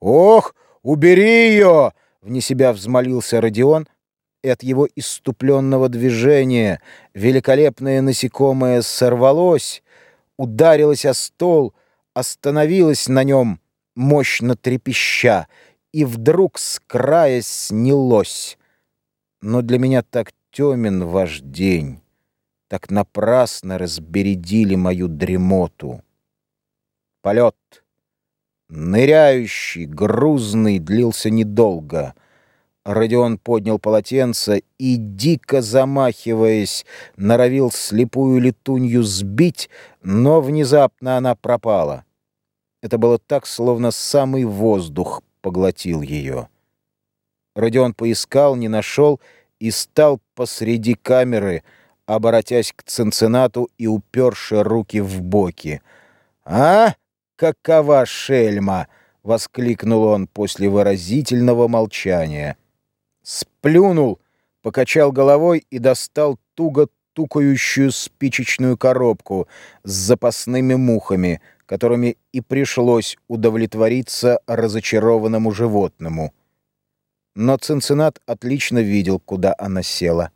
«Ох, убери ее!» — вне себя взмолился Родион, и от его иступленного движения великолепное насекомое сорвалось, ударилось о стол, остановилось на нем, мощно трепеща, и вдруг с края снялось. Но для меня так темен ваш день, так напрасно разбередили мою дремоту. Полет — Ныряющий, грузный, длился недолго. Родион поднял полотенце и, дико замахиваясь, норовил слепую летунью сбить, но внезапно она пропала. Это было так, словно самый воздух поглотил ее. Родион поискал, не нашел и стал посреди камеры, оборотясь к Цинциннату и уперши руки в боки. «А?» Какова шельма!» — воскликнул он после выразительного молчания. Сплюнул, покачал головой и достал туго тукающую спичечную коробку с запасными мухами, которыми и пришлось удовлетвориться разочарованному животному. Но Цинциннат отлично видел, куда она села.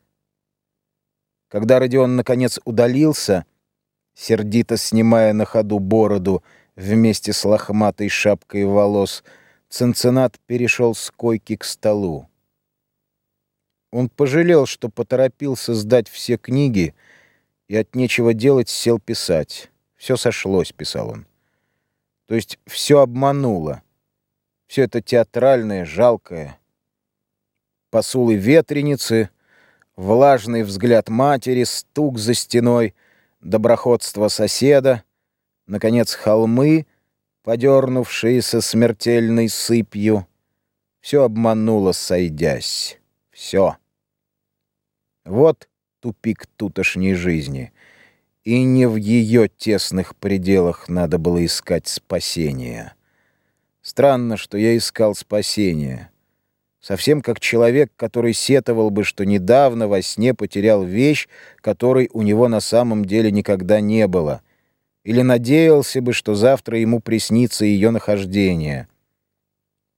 Когда Родион наконец удалился, сердито снимая на ходу бороду, вместе с лохматой шапкой волос, Ценцинат перешел с койки к столу. Он пожалел, что поторопился сдать все книги и от нечего делать сел писать. «Все сошлось», — писал он. То есть все обмануло. Все это театральное, жалкое. Посулы ветреницы, влажный взгляд матери, стук за стеной, доброходство соседа — наконец, холмы, подернувшиеся смертельной сыпью. Все обмануло, сойдясь. Все. Вот тупик тутошней жизни. И не в ее тесных пределах надо было искать спасения. Странно, что я искал спасения. Совсем как человек, который сетовал бы, что недавно во сне потерял вещь, которой у него на самом деле никогда не было — или надеялся бы, что завтра ему приснится ее нахождение.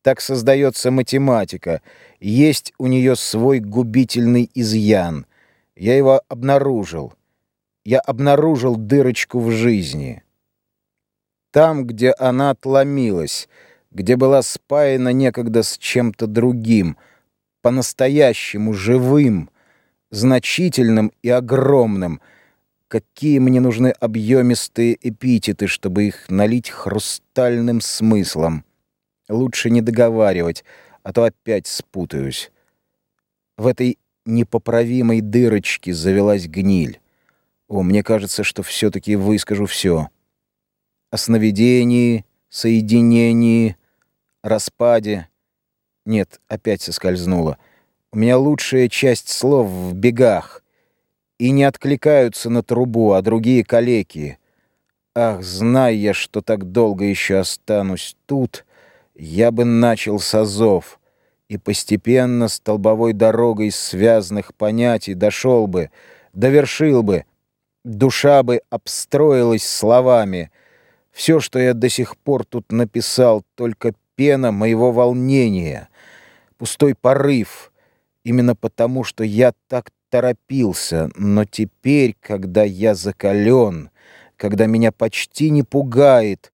Так создается математика, есть у нее свой губительный изъян. Я его обнаружил. Я обнаружил дырочку в жизни. Там, где она отломилась, где была спаяна некогда с чем-то другим, по-настоящему живым, значительным и огромным — Какие мне нужны объемистые эпитеты, чтобы их налить хрустальным смыслом. Лучше не договаривать, а то опять спутаюсь. В этой непоправимой дырочке завелась гниль. О, мне кажется, что все-таки выскажу все. О сновидении, соединении, распаде. Нет, опять соскользнула. У меня лучшая часть слов в бегах и не откликаются на трубу, а другие калеки. Ах, зная я, что так долго еще останусь тут, я бы начал с азов и постепенно столбовой дорогой связанных понятий дошел бы, довершил бы, душа бы обстроилась словами. Все, что я до сих пор тут написал, только пена моего волнения, пустой порыв, именно потому, что я так торопился, но теперь, когда я закален, когда меня почти не пугает